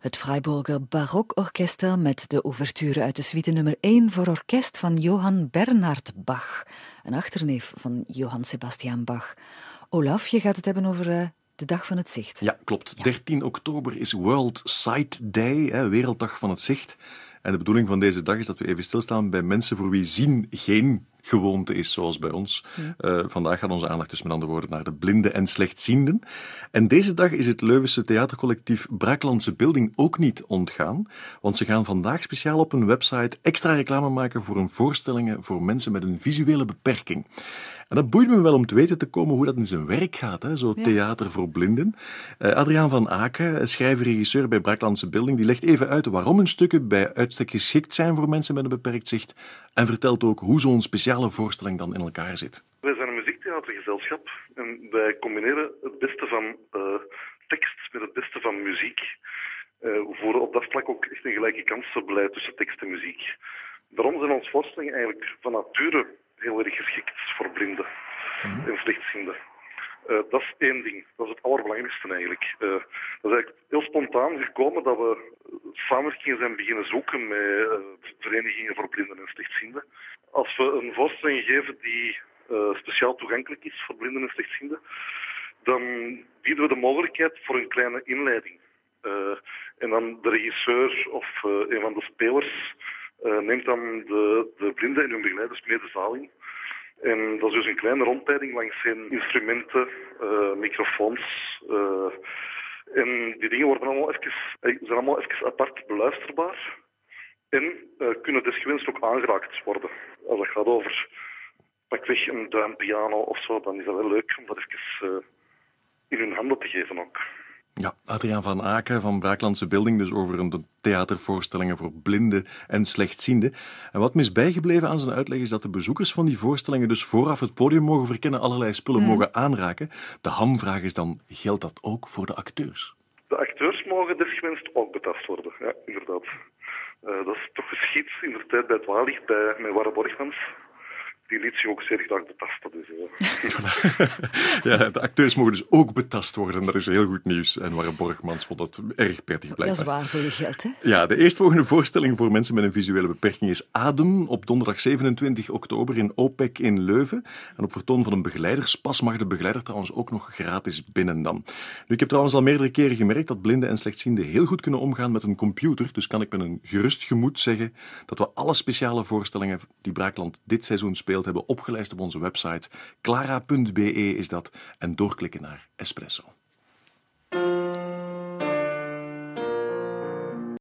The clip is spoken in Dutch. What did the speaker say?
Het Freiburger Barokorkester met de ouverture uit de suite nummer 1 voor orkest van Johann Bernhard Bach, een achterneef van Johann Sebastian Bach. Olaf, je gaat het hebben over uh, de Dag van het Zicht. Ja, klopt. 13 oktober is World Sight Day, hè, Werelddag van het Zicht. En de bedoeling van deze dag is dat we even stilstaan bij mensen voor wie zien geen gewoonte is, zoals bij ons. Uh, vandaag gaat onze aandacht dus met andere woorden naar de blinden en slechtzienden. En deze dag is het Leuvense theatercollectief Braaklandse Beelding ook niet ontgaan, want ze gaan vandaag speciaal op hun website extra reclame maken voor hun voorstellingen voor mensen met een visuele beperking. En dat boeit me wel om te weten te komen hoe dat in zijn werk gaat, hè? zo theater voor blinden. Uh, Adriaan van Aken, schrijver-regisseur bij Braaklandse Beelding, die legt even uit waarom hun stukken bij uitstek geschikt zijn voor mensen met een beperkt zicht en vertelt ook hoe zo'n speciale voorstelling dan in elkaar zit. Wij zijn een muziektheatergezelschap en wij combineren het beste van uh, tekst met het beste van muziek. Uh, we voeren op dat vlak ook echt een gelijke kansenbeleid tussen tekst en muziek. Daarom zijn onze voorstellingen eigenlijk van nature heel erg geschikt voor blinden mm. en slechtzienden. Uh, dat is één ding. Dat is het allerbelangrijkste eigenlijk. Uh, dat is eigenlijk heel spontaan gekomen dat we samenwerkingen zijn beginnen zoeken met uh, verenigingen voor blinden en slechtzienden. Als we een voorstelling geven die speciaal toegankelijk is voor blinden en slechtzienden, dan bieden we de mogelijkheid voor een kleine inleiding. en dan de regisseur of een van de spelers neemt dan de, de blinden en hun begeleiders mee de zaal in. En dat is dus een kleine rondleiding langs zijn instrumenten, uh, microfoons. Uh, en die dingen worden allemaal even, eh, zijn allemaal even apart beluisterbaar. En kunnen desgewenst ook aangeraakt worden. Als het gaat over pakweg een duimpiano of zo, dan is dat wel leuk om dat even in hun handen te geven ook. Ja, Adriaan van Aken van Braaklandse Beelding, dus over een theatervoorstellingen voor blinden en slechtzienden. En wat me is bijgebleven aan zijn uitleg is dat de bezoekers van die voorstellingen dus vooraf het podium mogen verkennen, allerlei spullen mm. mogen aanraken. De hamvraag is dan, geldt dat ook voor de acteurs? De acteurs mogen desgewenst ook betast worden, ja, inderdaad. Uh, dat is toch geschied in de tijd bij het Waallicht, bij, met Warre Borgmans die liet zich ook zeer graag betasten. Dus, ja, de acteurs mogen dus ook betast worden. Dat is heel goed nieuws. En Warren Borgmans vond dat erg prettig blijkbaar. Dat is waar voor je geld, hè? Ja, de eerstvolgende voorstelling voor mensen met een visuele beperking is Adem op donderdag 27 oktober in OPEC in Leuven. En op vertoon van een begeleiderspas mag de begeleider trouwens ook nog gratis binnen dan. Nu, ik heb trouwens al meerdere keren gemerkt dat blinden en slechtzienden heel goed kunnen omgaan met een computer. Dus kan ik met een gerust gemoed zeggen dat we alle speciale voorstellingen die Braakland dit seizoen speelt hebben opgelijst op onze website. Clara.be is dat. En doorklikken naar Espresso.